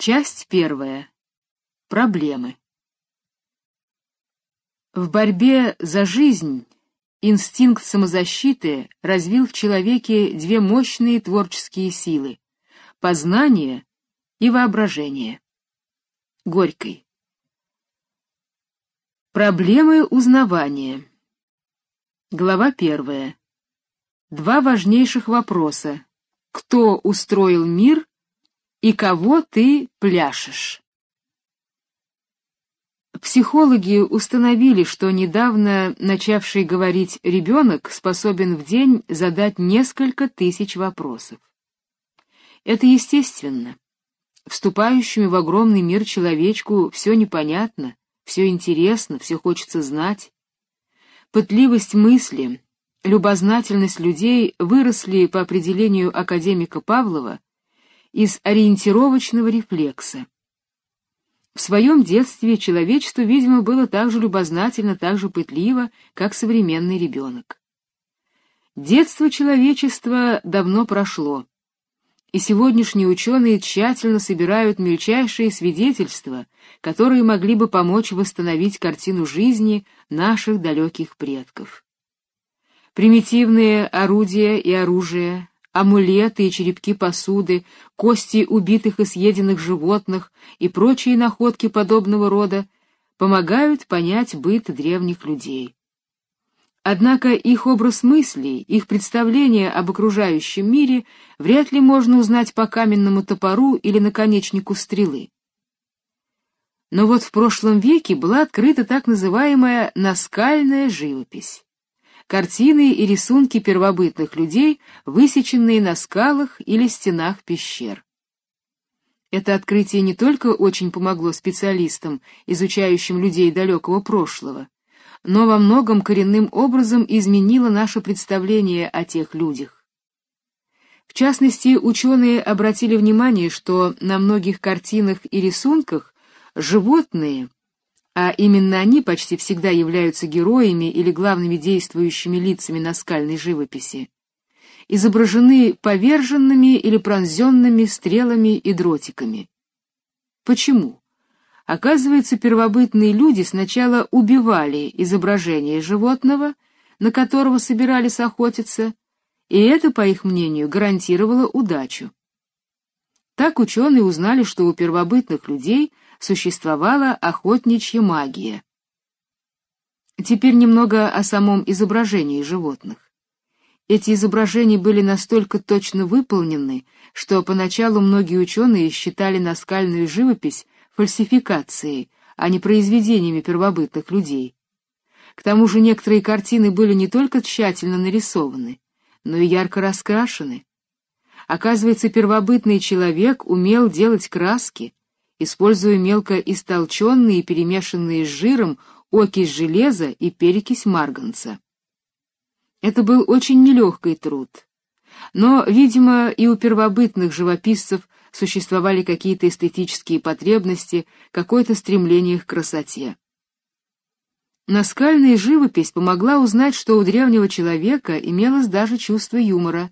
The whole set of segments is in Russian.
Часть первая. Проблемы. В борьбе за жизнь инстинкт самозащиты развил в человеке две мощные творческие силы — познание и воображение. Горький. Проблемы узнавания. Глава первая. Два важнейших вопроса. Кто устроил мир и кого ты пляшешь. Психологи установили, что недавно начавший говорить ребенок способен в день задать несколько тысяч вопросов. Это естественно. Вступающему в огромный мир человечку все непонятно, все интересно, все хочется знать. Пытливость мысли, любознательность людей выросли по определению академика Павлова из ориентировочного рефлекса. В своем детстве человечество, видимо, было так же любознательно, так же пытливо, как современный ребенок. Детство человечества давно прошло, и сегодняшние ученые тщательно собирают мельчайшие свидетельства, которые могли бы помочь восстановить картину жизни наших далеких предков. Примитивные орудия и оружие, амулеты и черепки посуды, кости убитых и съеденных животных и прочие находки подобного рода помогают понять быт древних людей. Однако их образ мыслей, их представление об окружающем мире вряд ли можно узнать по каменному топору или наконечнику стрелы. Но вот в прошлом веке была открыта так называемая наскальная живопись картины и рисунки первобытных людей, высеченные на скалах или стенах пещер. Это открытие не только очень помогло специалистам, изучающим людей далекого прошлого, но во многом коренным образом изменило наше представление о тех людях. В частности, ученые обратили внимание, что на многих картинах и рисунках животные а именно они почти всегда являются героями или главными действующими лицами наскальной живописи, изображены поверженными или пронзенными стрелами и дротиками. Почему? Оказывается, первобытные люди сначала убивали изображение животного, на которого собирались охотиться, и это, по их мнению, гарантировало удачу. Так ученые узнали, что у первобытных людей существовала охотничья магия. Теперь немного о самом изображении животных. Эти изображения были настолько точно выполнены, что поначалу многие ученые считали наскальную живопись фальсификацией, а не произведениями первобытных людей. К тому же некоторые картины были не только тщательно нарисованы, но и ярко раскрашены. Оказывается, первобытный человек умел делать краски, используя мелко истолченные и перемешанные с жиром окись железа и перекись марганца. Это был очень нелегкий труд. Но, видимо, и у первобытных живописцев существовали какие-то эстетические потребности, какое-то стремление к красоте. Наскальная живопись помогла узнать, что у древнего человека имелось даже чувство юмора.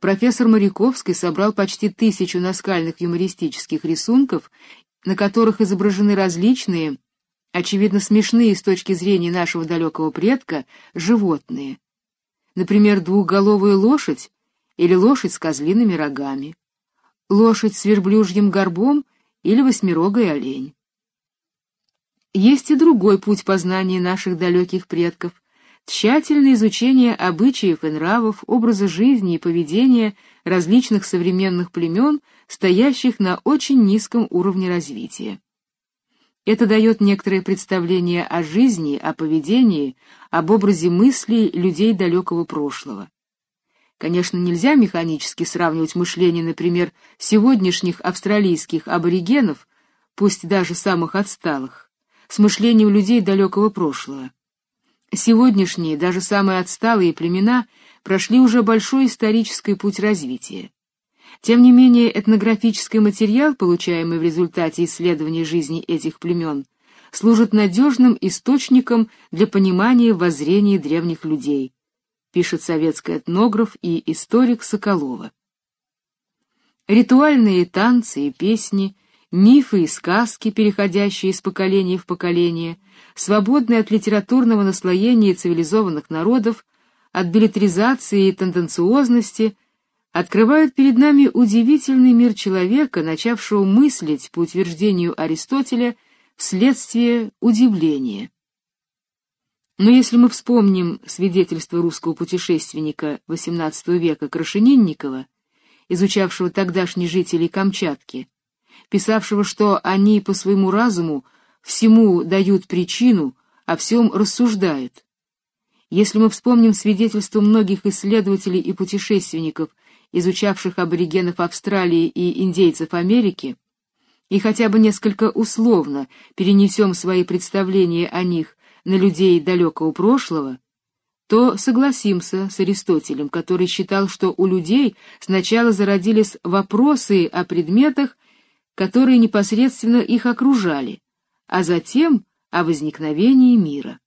Профессор Моряковский собрал почти тысячу наскальных юмористических рисунков, на которых изображены различные, очевидно смешные с точки зрения нашего далекого предка, животные. Например, двухголовая лошадь или лошадь с козлиными рогами, лошадь с верблюжьим горбом или восьмирогый олень. Есть и другой путь познания наших далеких предков, тщательное изучение обычаев и нравов, образа жизни и поведения различных современных племен, стоящих на очень низком уровне развития. Это дает некоторое представление о жизни, о поведении, об образе мыслей людей далекого прошлого. Конечно, нельзя механически сравнивать мышление, например, сегодняшних австралийских аборигенов, пусть даже самых отсталых, с мышлением людей далекого прошлого. Сегодняшние, даже самые отсталые племена прошли уже большой исторический путь развития. Тем не менее, этнографический материал, получаемый в результате исследования жизни этих племен, служит надежным источником для понимания воззрений древних людей, пишет советский этнограф и историк Соколова. Ритуальные танцы и песни, мифы и сказки, переходящие из поколения в поколение, свободные от литературного наслоения цивилизованных народов, от билетризации и тенденциозности, открывают перед нами удивительный мир человека, начавшего мыслить, по утверждению Аристотеля, вследствие удивления. Но если мы вспомним свидетельство русского путешественника XVIII века Крашенинникова, изучавшего тогдашних жителей Камчатки, писавшего, что они по своему разуму всему дают причину, о всем рассуждают. Если мы вспомним свидетельства многих исследователей и путешественников, изучавших аборигенов Австралии и индейцев Америки, и хотя бы несколько условно перенесем свои представления о них на людей далекого прошлого, то согласимся с Аристотелем, который считал, что у людей сначала зародились вопросы о предметах, которые непосредственно их окружали, а затем о возникновении мира.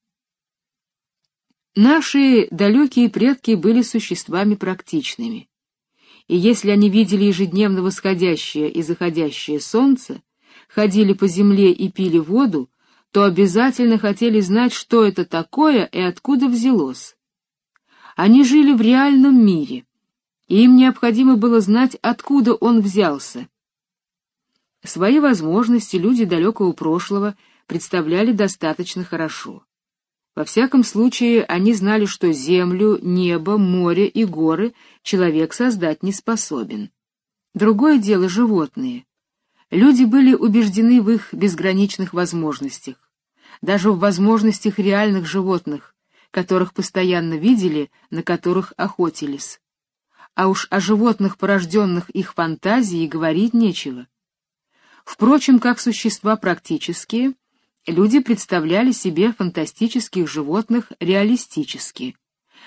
Наши далекие предки были существами практичными, и если они видели ежедневно восходящее и заходящее солнце, ходили по земле и пили воду, то обязательно хотели знать, что это такое и откуда взялось. Они жили в реальном мире, и им необходимо было знать, откуда он взялся, Свои возможности люди далекого прошлого представляли достаточно хорошо. Во всяком случае, они знали, что землю, небо, море и горы человек создать не способен. Другое дело животные. Люди были убеждены в их безграничных возможностях, даже в возможностях реальных животных, которых постоянно видели, на которых охотились. А уж о животных, порожденных их фантазией, говорить нечего. Впрочем, как существа практические, люди представляли себе фантастических животных реалистически,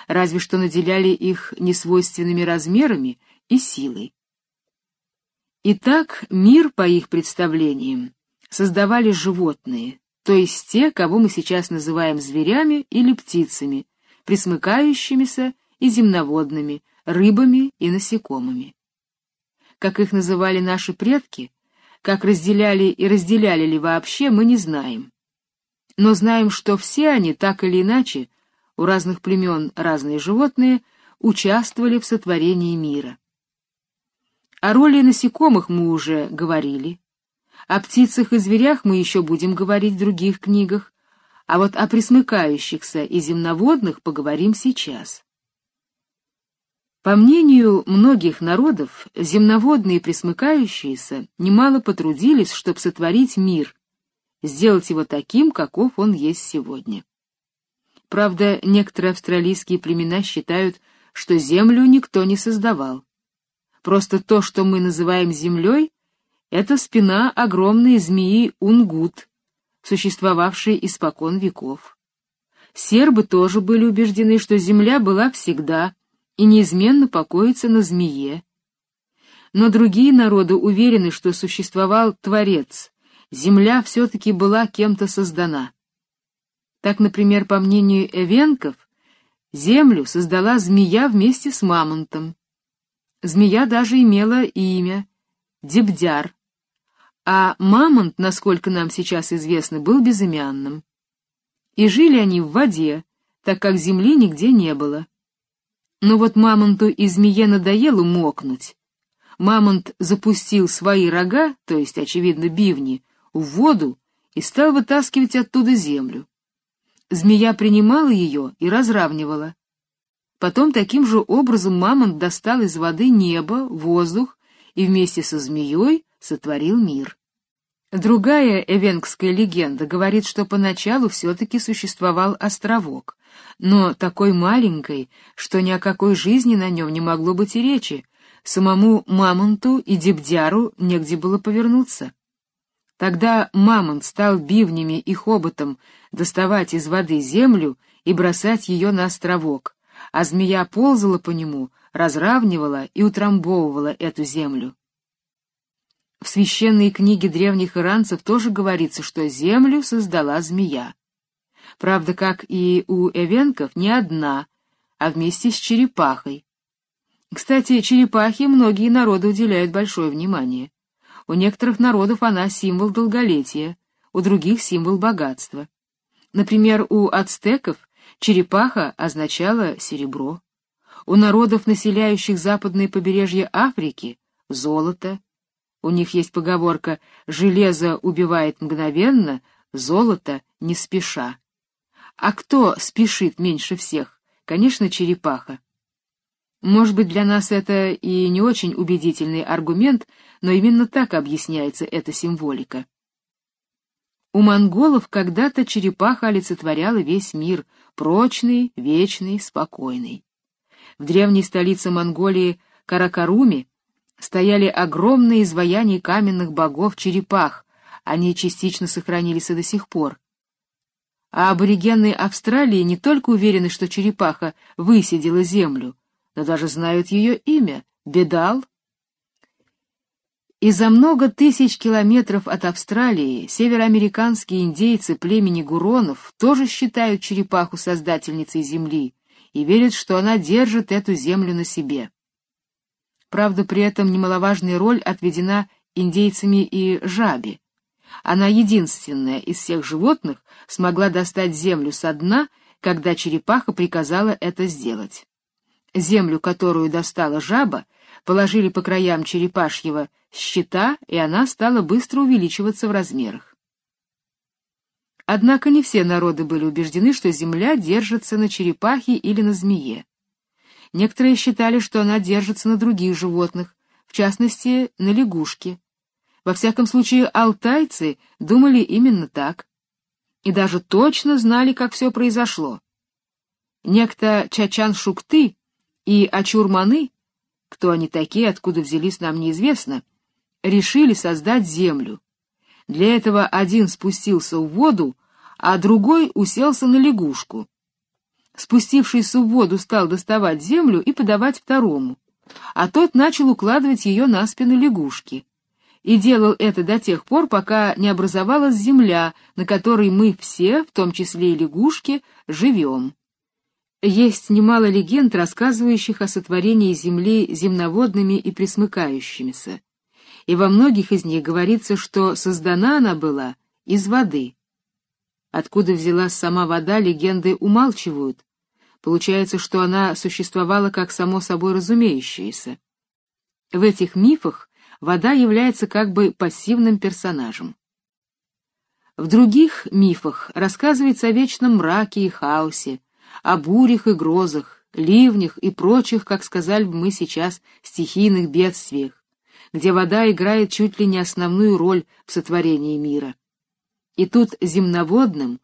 разве что наделяли их несвойственными размерами и силой. Итак, мир, по их представлениям, создавали животные, то есть те, кого мы сейчас называем зверями или птицами, присмыкающимися и земноводными, рыбами и насекомыми. Как их называли наши предки, как разделяли и разделяли ли вообще, мы не знаем. Но знаем, что все они, так или иначе, у разных племен разные животные, участвовали в сотворении мира. О роли насекомых мы уже говорили, о птицах и зверях мы еще будем говорить в других книгах, а вот о присмыкающихся и земноводных поговорим сейчас. По мнению многих народов, земноводные присмыкающиеся немало потрудились, чтобы сотворить мир, сделать его таким, каков он есть сегодня. Правда, некоторые австралийские племена считают, что землю никто не создавал. Просто то, что мы называем землей, это спина огромной змеи Унгут, существовавшей испокон веков. Сербы тоже были убеждены, что земля была всегда, и неизменно покоится на змее. Но другие народы уверены, что существовал Творец, земля все-таки была кем-то создана. Так, например, по мнению эвенков, землю создала змея вместе с мамонтом. Змея даже имела имя — Дебдяр, а мамонт, насколько нам сейчас известно, был безымянным. И жили они в воде, так как земли нигде не было. Но вот мамонту и змее надоело мокнуть. Мамонт запустил свои рога, то есть, очевидно, бивни, в воду и стал вытаскивать оттуда землю. Змея принимала ее и разравнивала. Потом таким же образом мамонт достал из воды небо, воздух и вместе со змеей сотворил мир. Другая эвенкская легенда говорит, что поначалу все-таки существовал островок, но такой маленькой, что ни о какой жизни на нем не могло быть и речи, самому мамонту и дебдяру негде было повернуться. Тогда мамонт стал бивнями и хоботом доставать из воды землю и бросать ее на островок, а змея ползала по нему, разравнивала и утрамбовывала эту землю. В священной книге древних иранцев тоже говорится, что землю создала змея. Правда, как и у эвенков, не одна, а вместе с черепахой. Кстати, черепахе многие народы уделяют большое внимание. У некоторых народов она символ долголетия, у других символ богатства. Например, у ацтеков черепаха означала серебро. У народов, населяющих западное побережье Африки, золото. У них есть поговорка «железо убивает мгновенно, золото не спеша». А кто спешит меньше всех? Конечно, черепаха. Может быть, для нас это и не очень убедительный аргумент, но именно так объясняется эта символика. У монголов когда-то черепаха олицетворяла весь мир, прочный, вечный, спокойный. В древней столице Монголии Каракаруме стояли огромные изваяния каменных богов-черепах, они частично сохранились и до сих пор. А аборигены Австралии не только уверены, что черепаха высидела землю, но даже знают ее имя — Бедал. И за много тысяч километров от Австралии североамериканские индейцы племени Гуронов тоже считают черепаху создательницей Земли и верят, что она держит эту землю на себе. Правда, при этом немаловажная роль отведена индейцами и жабе. Она единственная из всех животных смогла достать землю со дна, когда черепаха приказала это сделать. Землю, которую достала жаба, положили по краям черепашьего щита, и она стала быстро увеличиваться в размерах. Однако не все народы были убеждены, что земля держится на черепахе или на змее. Некоторые считали, что она держится на других животных, в частности, на лягушке. Во всяком случае, алтайцы думали именно так. И даже точно знали, как все произошло. Некто Чачан Шукты и Ачурманы, кто они такие, откуда взялись, нам неизвестно, решили создать землю. Для этого один спустился в воду, а другой уселся на лягушку. Спустившийся в воду стал доставать землю и подавать второму, а тот начал укладывать ее на спину лягушки. И делал это до тех пор, пока не образовалась земля, на которой мы все, в том числе и лягушки, живем. Есть немало легенд, рассказывающих о сотворении земли земноводными и пресмыкающимися, и во многих из них говорится, что создана она была из воды. Откуда взялась сама вода, легенды умалчивают. Получается, что она существовала как само собой разумеющееся. В этих мифах вода является как бы пассивным персонажем. В других мифах рассказывается о вечном мраке и хаосе, о бурях и грозах, ливнях и прочих, как сказали бы мы сейчас, стихийных бедствиях, где вода играет чуть ли не основную роль в сотворении мира. И тут земноводным,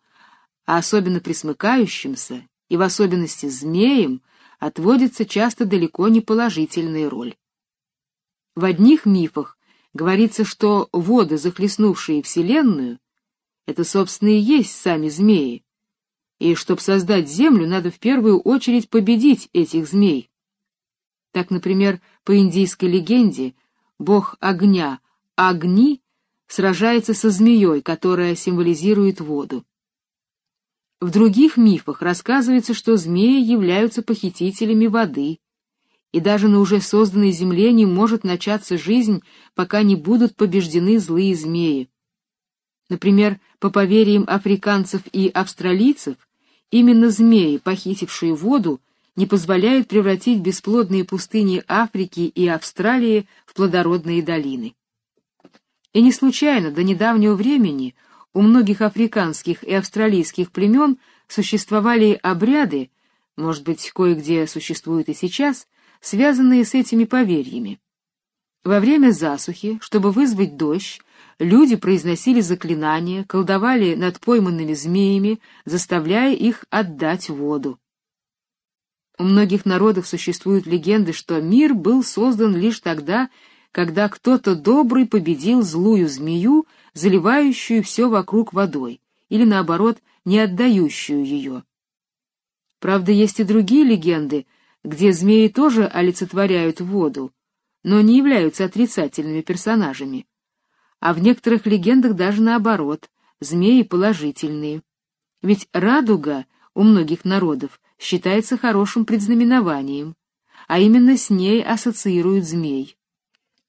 а особенно присмыкающимся, и в особенности змеям, отводится часто далеко не положительная роль. В одних мифах говорится, что воды, захлестнувшие Вселенную, это, собственно, и есть сами змеи, и чтобы создать землю, надо в первую очередь победить этих змей. Так, например, по индийской легенде, бог огня Агни сражается со змеей, которая символизирует воду. В других мифах рассказывается, что змеи являются похитителями воды, и даже на уже созданной земле не может начаться жизнь, пока не будут побеждены злые змеи. Например, по поверьям африканцев и австралийцев, Именно змеи, похитившие воду, не позволяют превратить бесплодные пустыни Африки и Австралии в плодородные долины. И не случайно до недавнего времени у многих африканских и австралийских племен существовали обряды, может быть, кое-где существуют и сейчас, связанные с этими поверьями. Во время засухи, чтобы вызвать дождь, люди произносили заклинания, колдовали над пойманными змеями, заставляя их отдать воду. У многих народов существуют легенды, что мир был создан лишь тогда, когда кто-то добрый победил злую змею, заливающую все вокруг водой, или наоборот, не отдающую ее. Правда, есть и другие легенды, где змеи тоже олицетворяют воду, но не являются отрицательными персонажами а в некоторых легендах даже наоборот, змеи положительные. Ведь радуга у многих народов считается хорошим предзнаменованием, а именно с ней ассоциируют змей.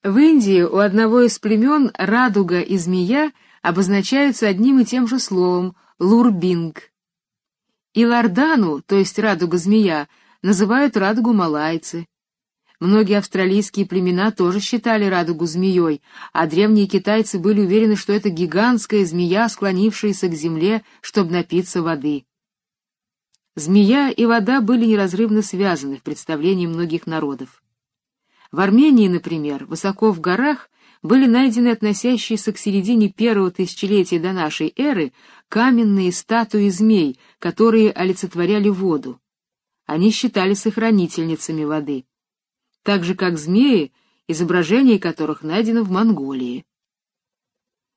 В Индии у одного из племен радуга и змея обозначаются одним и тем же словом лурбинг. И лардану, то есть радуга-змея, называют радугу малайцы. Многие австралийские племена тоже считали радугу змеей, а древние китайцы были уверены, что это гигантская змея, склонившаяся к земле, чтобы напиться воды. Змея и вода были неразрывно связаны в представлении многих народов. В Армении, например, высоко в горах были найдены относящиеся к середине первого тысячелетия до нашей эры каменные статуи змей, которые олицетворяли воду. Они считались сохранительницами воды так же как змеи, изображение которых найдено в Монголии.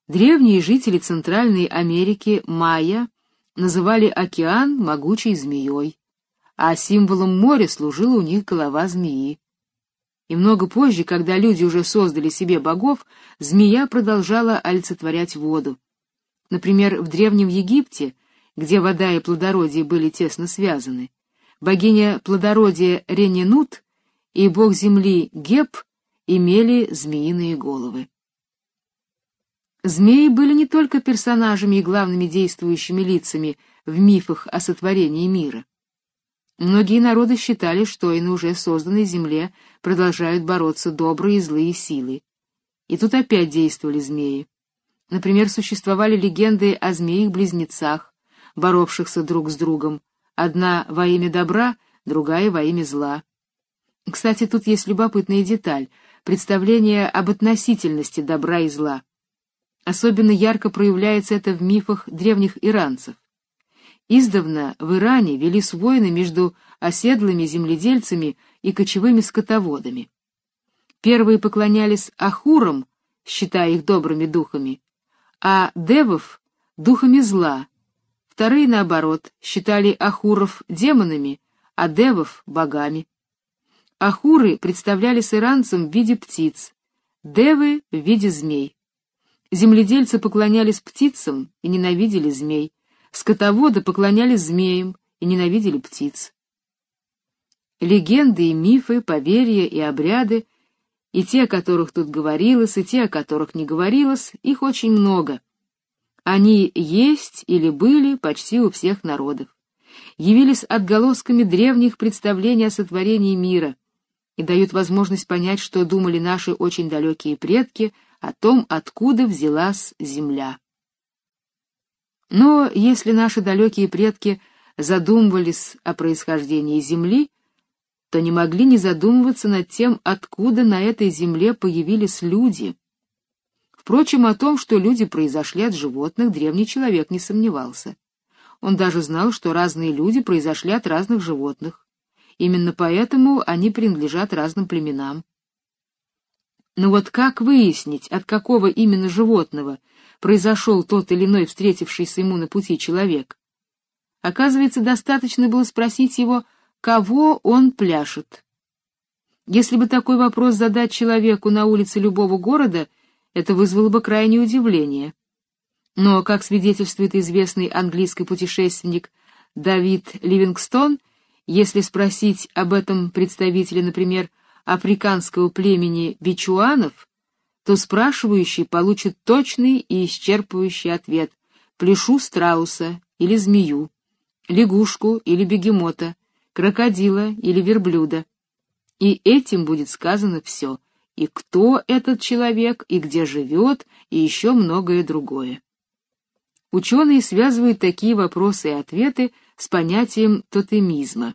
Древние жители Центральной Америки майя называли океан могучей змеей, а символом моря служила у них голова змеи. И много позже, когда люди уже создали себе богов, змея продолжала олицетворять воду. Например, в Древнем Египте, где вода и плодородие были тесно связаны, богиня плодородия Рененут и бог земли Геб имели змеиные головы. Змеи были не только персонажами и главными действующими лицами в мифах о сотворении мира. Многие народы считали, что и на уже созданной земле продолжают бороться добрые и злые силы. И тут опять действовали змеи. Например, существовали легенды о змеях-близнецах, боровшихся друг с другом, одна во имя добра, другая во имя зла. Кстати, тут есть любопытная деталь — представление об относительности добра и зла. Особенно ярко проявляется это в мифах древних иранцев. Издавна в Иране велись войны между оседлыми земледельцами и кочевыми скотоводами. Первые поклонялись ахурам, считая их добрыми духами, а девов — духами зла. Вторые, наоборот, считали ахуров демонами, а девов — богами. Ахуры представлялись иранцам в виде птиц, девы — в виде змей. Земледельцы поклонялись птицам и ненавидели змей, скотоводы поклонялись змеям и ненавидели птиц. Легенды и мифы, поверья и обряды, и те, о которых тут говорилось, и те, о которых не говорилось, их очень много. Они есть или были почти у всех народов. Явились отголосками древних представлений о сотворении мира — и дают возможность понять, что думали наши очень далекие предки о том, откуда взялась земля. Но если наши далекие предки задумывались о происхождении земли, то не могли не задумываться над тем, откуда на этой земле появились люди. Впрочем, о том, что люди произошли от животных, древний человек не сомневался. Он даже знал, что разные люди произошли от разных животных. Именно поэтому они принадлежат разным племенам. Но вот как выяснить, от какого именно животного произошел тот или иной встретившийся ему на пути человек? Оказывается, достаточно было спросить его, кого он пляшет. Если бы такой вопрос задать человеку на улице любого города, это вызвало бы крайнее удивление. Но, как свидетельствует известный английский путешественник Давид Ливингстон, если спросить об этом представителя, например, африканского племени бичуанов, то спрашивающий получит точный и исчерпывающий ответ: плешу страуса или змею, лягушку или бегемота, крокодила или верблюда. И этим будет сказано все, и кто этот человек, и где живет, и еще многое другое. Ученые связывают такие вопросы и ответы с понятием тотемизма.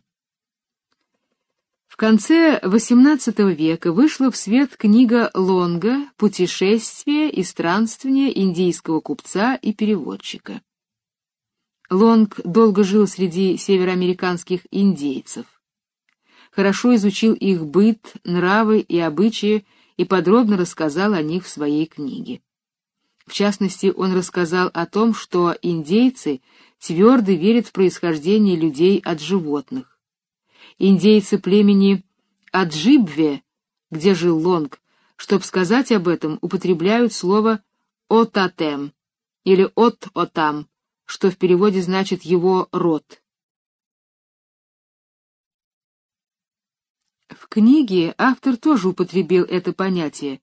В конце XVIII века вышла в свет книга Лонга «Путешествие и странствование индийского купца и переводчика». Лонг долго жил среди североамериканских индейцев. Хорошо изучил их быт, нравы и обычаи и подробно рассказал о них в своей книге. В частности, он рассказал о том, что индейцы твердо верят в происхождение людей от животных. Индейцы племени Аджибве, где жил Лонг, чтобы сказать об этом, употребляют слово «отатем» или «от-отам», что в переводе значит «его род». Книге автор тоже употребил это понятие,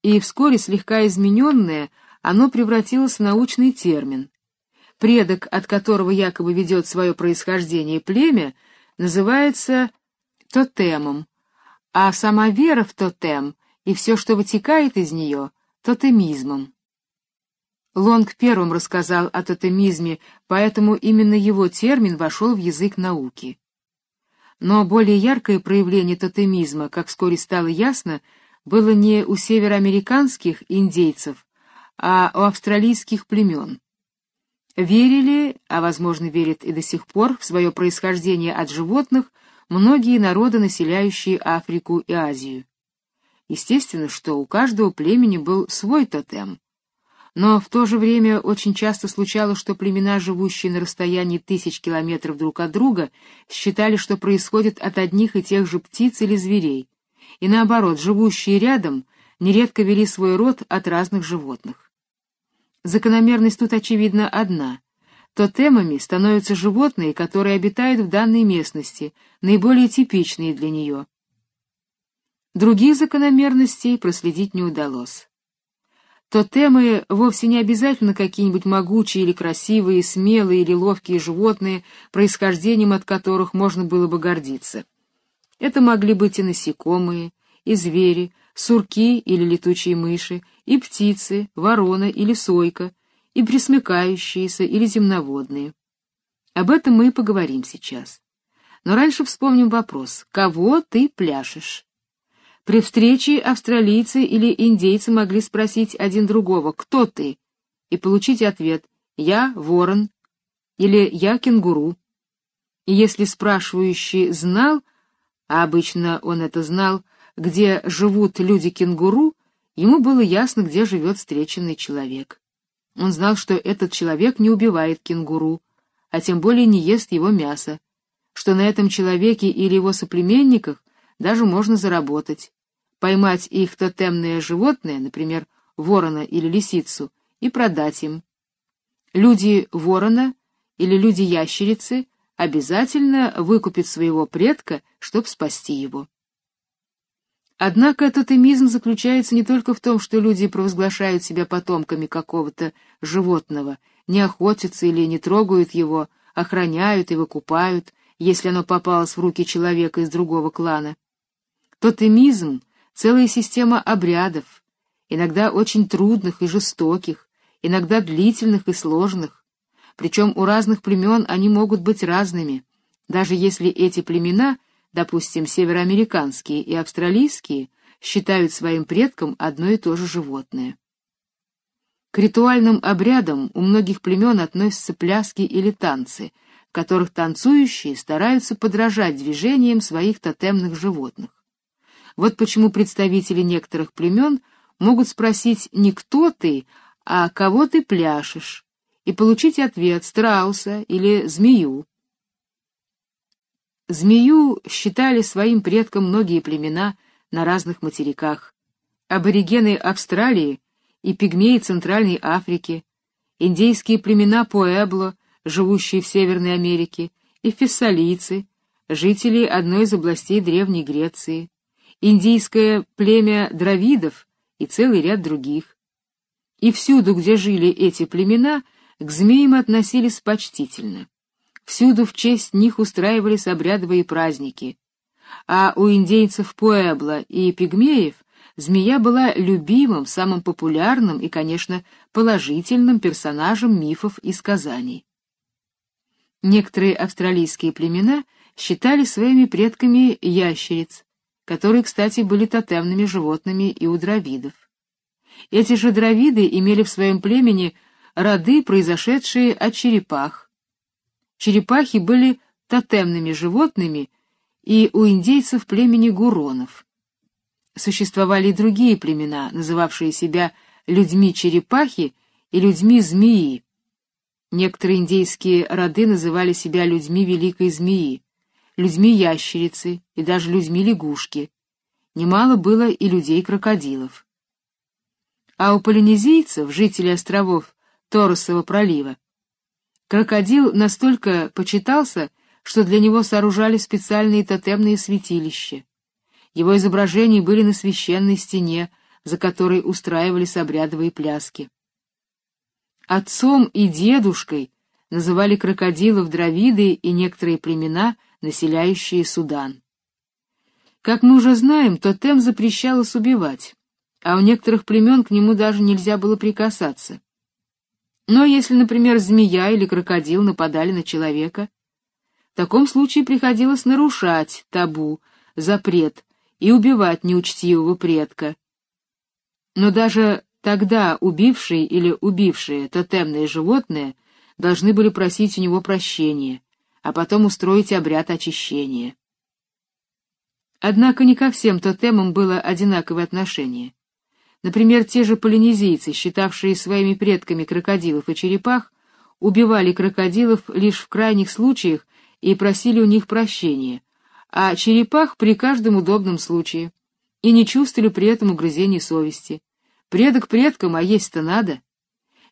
и вскоре слегка измененное оно превратилось в научный термин. Предок, от которого якобы ведет свое происхождение племя, называется тотемом, а сама вера в тотем и все, что вытекает из нее, тотемизмом. Лонг первым рассказал о тотемизме, поэтому именно его термин вошел в язык науки. Но более яркое проявление тотемизма, как вскоре стало ясно, было не у североамериканских индейцев, а у австралийских племен. Верили, а возможно верят и до сих пор, в свое происхождение от животных многие народы, населяющие Африку и Азию. Естественно, что у каждого племени был свой тотем. Но в то же время очень часто случалось, что племена, живущие на расстоянии тысяч километров друг от друга, считали, что происходит от одних и тех же птиц или зверей, и наоборот, живущие рядом нередко вели свой род от разных животных. Закономерность тут очевидно одна. Тотемами становятся животные, которые обитают в данной местности, наиболее типичные для нее. Других закономерностей проследить не удалось. Тотемы вовсе не обязательно какие-нибудь могучие или красивые, смелые или ловкие животные, происхождением от которых можно было бы гордиться. Это могли быть и насекомые, и звери, сурки или летучие мыши, и птицы, ворона или сойка, и пресмыкающиеся или земноводные. Об этом мы и поговорим сейчас. Но раньше вспомним вопрос: кого ты пляшешь? При встрече австралийцы или индейцы могли спросить один другого «Кто ты?» и получить ответ «Я ворон» или «Я кенгуру». И если спрашивающий знал, а обычно он это знал, где живут люди-кенгуру, ему было ясно, где живет встреченный человек. Он знал, что этот человек не убивает кенгуру, а тем более не ест его мясо, что на этом человеке или его соплеменниках даже можно заработать, поймать их тотемное животное, например, ворона или лисицу, и продать им. Люди ворона или люди ящерицы обязательно выкупят своего предка, чтобы спасти его. Однако тотемизм заключается не только в том, что люди провозглашают себя потомками какого-то животного, не охотятся или не трогают его, охраняют и выкупают, если оно попалось в руки человека из другого клана. Тотемизм — целая система обрядов, иногда очень трудных и жестоких, иногда длительных и сложных. Причем у разных племен они могут быть разными, даже если эти племена, допустим, североамериканские и австралийские, считают своим предком одно и то же животное. К ритуальным обрядам у многих племен относятся пляски или танцы, в которых танцующие стараются подражать движениям своих тотемных животных. Вот почему представители некоторых племен могут спросить не кто ты, а кого ты пляшешь, и получить ответ страуса или змею. Змею считали своим предком многие племена на разных материках. Аборигены Австралии и пигмеи Центральной Африки, индейские племена Пуэбло, живущие в Северной Америке, и фессалийцы, жители одной из областей Древней Греции, индийское племя дравидов и целый ряд других. И всюду, где жили эти племена, к змеям относились почтительно. Всюду в честь них устраивались обрядовые праздники. А у индейцев Пуэбла и пигмеев змея была любимым, самым популярным и, конечно, положительным персонажем мифов и сказаний. Некоторые австралийские племена считали своими предками ящериц, которые, кстати, были тотемными животными и у дравидов. Эти же дравиды имели в своем племени роды, произошедшие от черепах. Черепахи были тотемными животными и у индейцев племени гуронов. Существовали и другие племена, называвшие себя людьми-черепахи и людьми-змеи. Некоторые индейские роды называли себя людьми великой змеи людьми-ящерицы и даже людьми-лягушки. Немало было и людей-крокодилов. А у полинезийцев, жителей островов Торосового пролива, крокодил настолько почитался, что для него сооружали специальные тотемные святилища. Его изображения были на священной стене, за которой устраивались обрядовые пляски. Отцом и дедушкой называли крокодилов дравиды и некоторые племена, населяющие Судан. Как мы уже знаем, тотем запрещалось убивать, а у некоторых племен к нему даже нельзя было прикасаться. Но если, например, змея или крокодил нападали на человека, в таком случае приходилось нарушать табу, запрет и убивать неучтивого предка. Но даже тогда убивший или убившее тотемное животное должны были просить у него прощения, а потом устроить обряд очищения. Однако не ко всем тотемам было одинаковое отношение. Например, те же полинезийцы, считавшие своими предками крокодилов и черепах, убивали крокодилов лишь в крайних случаях и просили у них прощения, а черепах при каждом удобном случае, и не чувствовали при этом угрызений совести. Предок предкам, а есть-то надо.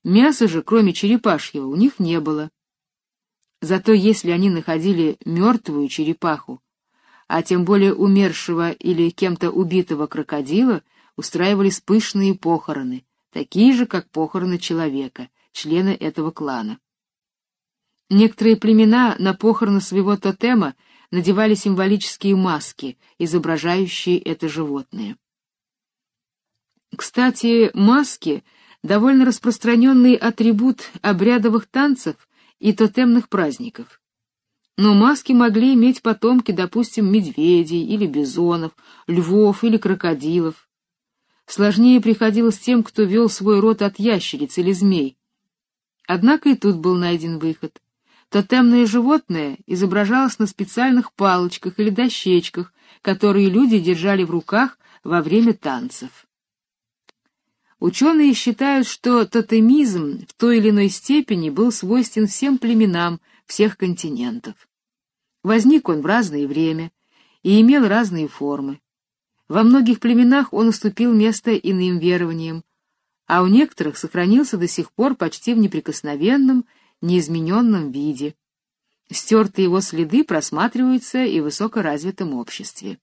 Мяса же, кроме черепашьего, у них не было. Зато если они находили мертвую черепаху, а тем более умершего или кем-то убитого крокодила, устраивались пышные похороны, такие же, как похороны человека, члена этого клана. Некоторые племена на похороны своего тотема надевали символические маски, изображающие это животное. Кстати, маски — довольно распространенный атрибут обрядовых танцев и тотемных праздников. Но маски могли иметь потомки, допустим, медведей или бизонов, львов или крокодилов. Сложнее приходилось тем, кто вел свой род от ящериц или змей. Однако и тут был найден выход. Тотемное животное изображалось на специальных палочках или дощечках, которые люди держали в руках во время танцев. Ученые считают, что тотемизм в той или иной степени был свойствен всем племенам всех континентов. Возник он в разное время и имел разные формы. Во многих племенах он уступил место иным верованиям, а у некоторых сохранился до сих пор почти в неприкосновенном, неизмененном виде. Стертые его следы просматриваются и в высокоразвитом обществе.